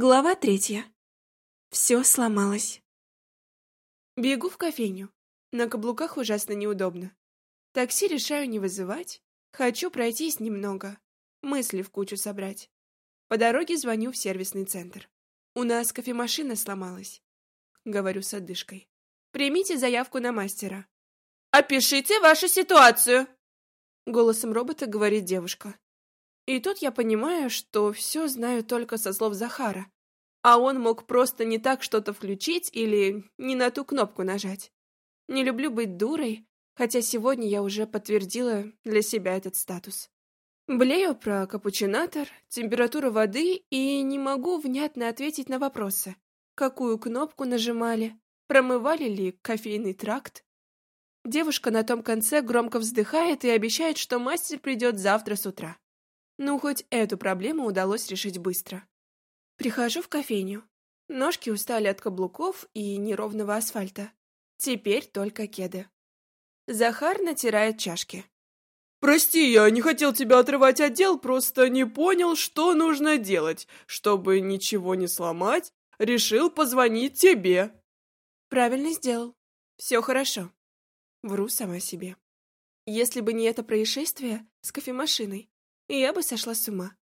Глава третья. Все сломалось. Бегу в кофейню. На каблуках ужасно неудобно. Такси решаю не вызывать. Хочу пройтись немного. Мысли в кучу собрать. По дороге звоню в сервисный центр. У нас кофемашина сломалась. Говорю с отдышкой. Примите заявку на мастера. «Опишите вашу ситуацию!» Голосом робота говорит девушка. И тут я понимаю, что все знаю только со слов Захара. А он мог просто не так что-то включить или не на ту кнопку нажать. Не люблю быть дурой, хотя сегодня я уже подтвердила для себя этот статус. Блею про капучинатор, температуру воды и не могу внятно ответить на вопросы. Какую кнопку нажимали? Промывали ли кофейный тракт? Девушка на том конце громко вздыхает и обещает, что мастер придет завтра с утра. Ну, хоть эту проблему удалось решить быстро. Прихожу в кофейню. Ножки устали от каблуков и неровного асфальта. Теперь только кеды. Захар натирает чашки. «Прости, я не хотел тебя отрывать от дел, просто не понял, что нужно делать. Чтобы ничего не сломать, решил позвонить тебе». «Правильно сделал. Все хорошо». Вру сама себе. Если бы не это происшествие с кофемашиной, и я бы сошла с ума.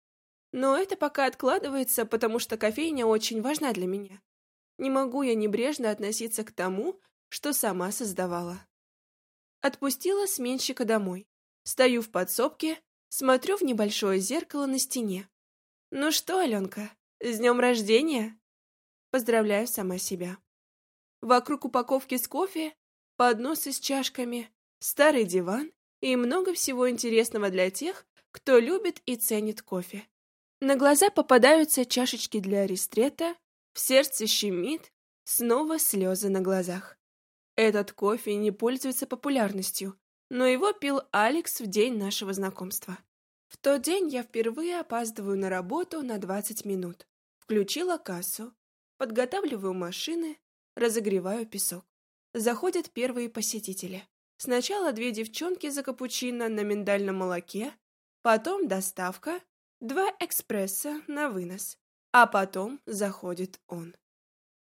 Но это пока откладывается, потому что кофейня очень важна для меня. Не могу я небрежно относиться к тому, что сама создавала. Отпустила сменщика домой. Стою в подсобке, смотрю в небольшое зеркало на стене. «Ну что, Аленка, с днем рождения!» Поздравляю сама себя. Вокруг упаковки с кофе, подносы с чашками, старый диван и много всего интересного для тех, кто любит и ценит кофе. На глаза попадаются чашечки для ристрета, в сердце щемит, снова слезы на глазах. Этот кофе не пользуется популярностью, но его пил Алекс в день нашего знакомства. В тот день я впервые опаздываю на работу на 20 минут. Включила кассу, подготавливаю машины, разогреваю песок. Заходят первые посетители. Сначала две девчонки за капучино на миндальном молоке, потом доставка, два экспресса на вынос, а потом заходит он.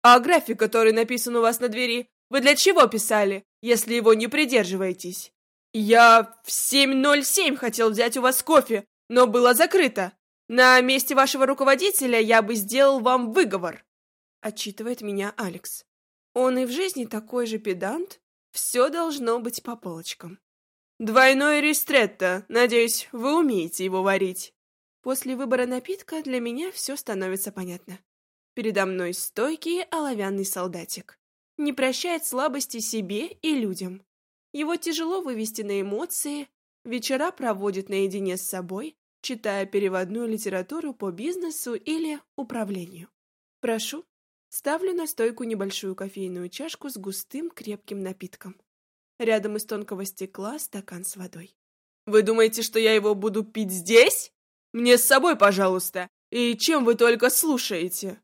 «А график, который написан у вас на двери, вы для чего писали, если его не придерживаетесь? Я в 7.07 хотел взять у вас кофе, но было закрыто. На месте вашего руководителя я бы сделал вам выговор», — отчитывает меня Алекс. Он и в жизни такой же педант, все должно быть по полочкам. Двойной ристретто. Надеюсь, вы умеете его варить. После выбора напитка для меня все становится понятно. Передо мной стойкий оловянный солдатик. Не прощает слабости себе и людям. Его тяжело вывести на эмоции, вечера проводит наедине с собой, читая переводную литературу по бизнесу или управлению. Прошу, ставлю на стойку небольшую кофейную чашку с густым крепким напитком. Рядом из тонкого стекла стакан с водой. «Вы думаете, что я его буду пить здесь? Мне с собой, пожалуйста. И чем вы только слушаете?»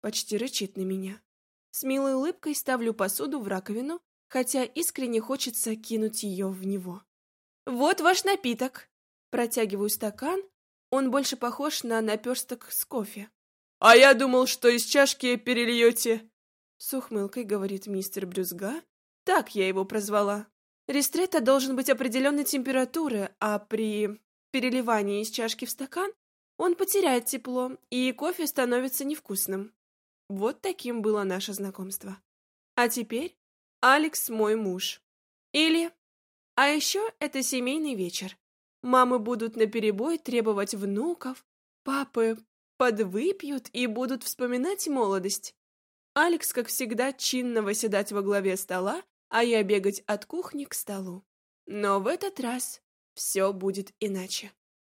Почти рычит на меня. С милой улыбкой ставлю посуду в раковину, хотя искренне хочется кинуть ее в него. «Вот ваш напиток!» Протягиваю стакан, он больше похож на наперсток с кофе. «А я думал, что из чашки перельете!» С ухмылкой говорит мистер Брюзга, так я его прозвала. Ристретто должен быть определенной температуры, а при переливании из чашки в стакан он потеряет тепло, и кофе становится невкусным. Вот таким было наше знакомство. А теперь Алекс мой муж. Или... А еще это семейный вечер. Мамы будут наперебой требовать внуков, папы подвыпьют и будут вспоминать молодость. Алекс, как всегда, чинно восседать во главе стола а я бегать от кухни к столу. Но в этот раз все будет иначе.